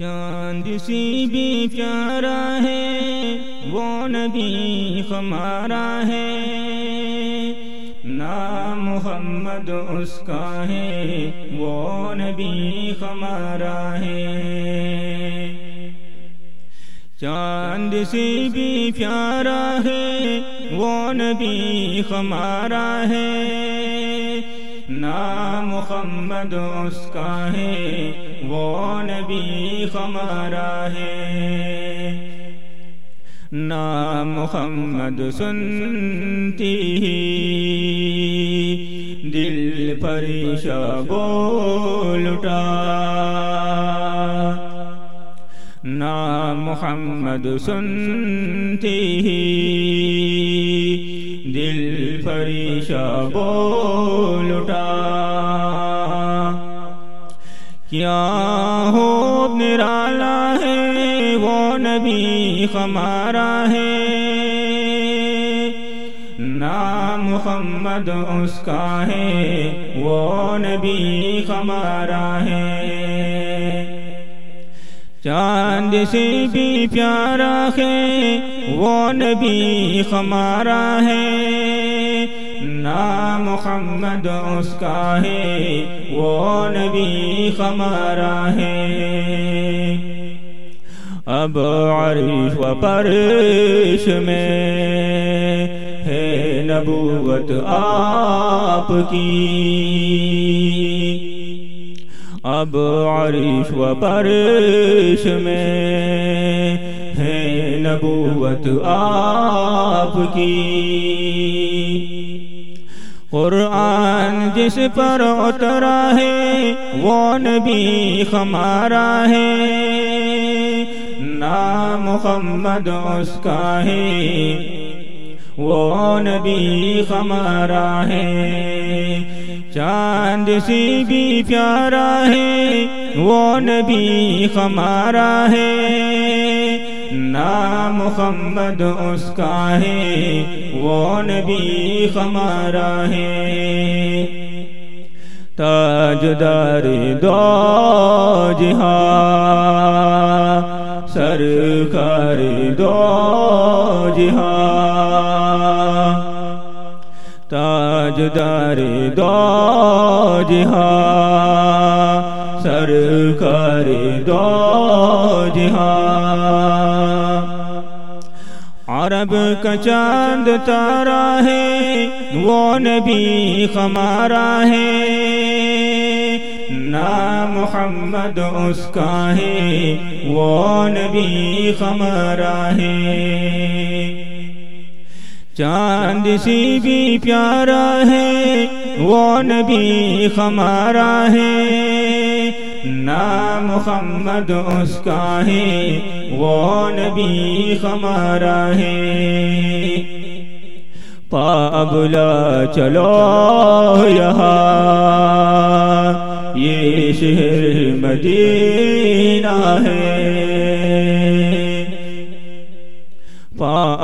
چاند سی بھی پیارا ہے، وہ نبی ہمارا ہے۔ نام محمد اس کا ہے، وہ نبی ہمارا ہے۔ چاند سی بھی پیارا ہے، وہ نبی ہمارا ہے۔ نام محمد اس کا ہے، وہ نبی ہمارا ہے۔ نام محمد سنتی دل پریشا بول نام محمد سنتی دل فریشا بول اٹھا۔ کیا ہو نرالا ہے؟ وہ نبی ہمارا ہے۔ نام محمد اس کا ہے، وہ نبی ہمارا ہے۔ چاند سے بھی پیارا ہے، وہ نبی ہمارا ہے۔ نام محمد اس کا ہے، وہ نبی ہمارا ہے۔ اب عرش و پرش میں ہے نبوت آپ کی۔ اب عرش و پرش میں ہے نبوت آپ کی۔ قرآن جس پر اترا ہے، وہ نبی ہمارا ہے۔ نام محمد اس کا ہے۔ وہ نبی ہمارا ہے۔ چاند سی بھی پیارا ہے، وہ نبی ہمارا ہے۔ نام محمد اس کا ہے، وہ نبی ہمارا ہے۔ تاجدار دو جہاں، سرکار دو جہاں۔ تاجدار دو جہاں سرکار دو جہاں عرب کا چاند تارا ہے، وہ نبی ہمارا ہے۔ نام محمد اس کا ہے، وہ نبی ہمارا ہے۔ چاند سی بھی پیارا ہے، وہ نبی ہمارا ہے۔ نام محمد اس کا ہے، وہ نبی ہمارا ہے۔ پابلا چلو یہاں، یہ شہر مدینہ ہے۔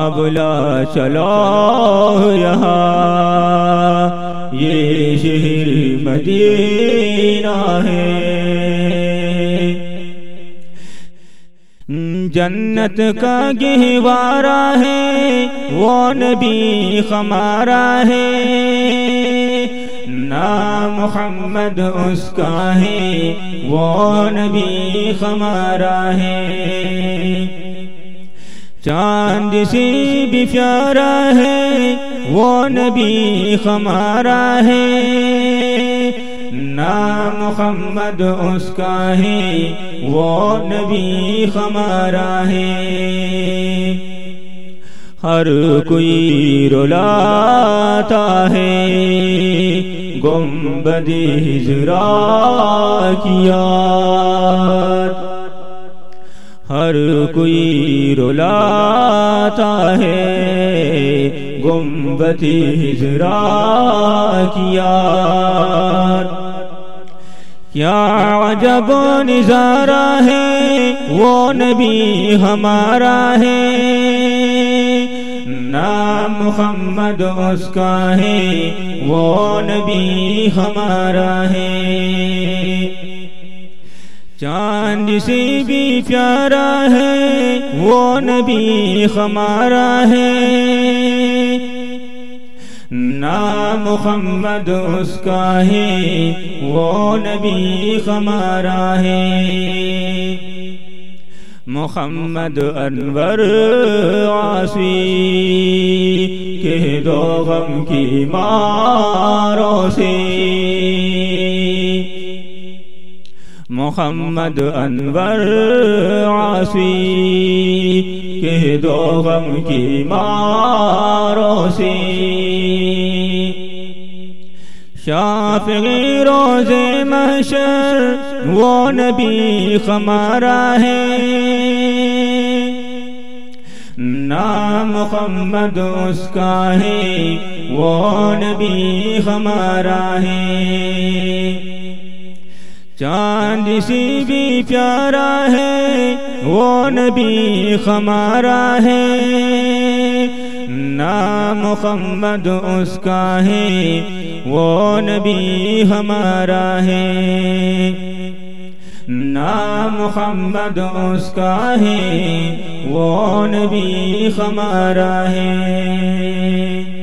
پابلا چلو یہاں۔ یہ شہر مدینہ ہے۔ جنت کا گہوارا ہے۔ وہ نبی ہمارا ہے۔ نام محمد اس کا ہے۔ وہ نبی ہمارا ہے۔ چاند سی بھی پیارا ہے، وہ نبی ہمارا ہے۔ نام محمد اس کا ہے، وہ نبی ہمارا ہے۔ ہر کوئی رولاتا ہے گنبد ہجرا کیا ہر کوئی رولاتا ہے۔ گمبتی ہجرا کیا کیا عجب نظارہ ہے۔ وہ نبی ہمارا ہے۔ نام محمد اس کا ہے۔ وہ نبی ہمارا ہے۔ چاند سے بھی پیارا ہے، وہ نبی ہمارا ہے۔ نام محمد اس کا ہے، وہ نبی ہمارا ہے۔ محمد انور آسی کہ دو غم کی ماروں سے۔ محمد انور آسی کہ دو غم کی ماروں سے شافعی روز محشر، وہ نبی ہمارا ہے۔ نام محمد اس کا ہے، وہ نبی ہمارا ہے۔ چاند سی بھی پیارا ہے، وہ نبی ہمارا ہے۔ نام محمد اس کا ہے، وہ نبی ہمارا ہے۔ نام محمد اس کا ہے، وہ نبی ہمارا ہے۔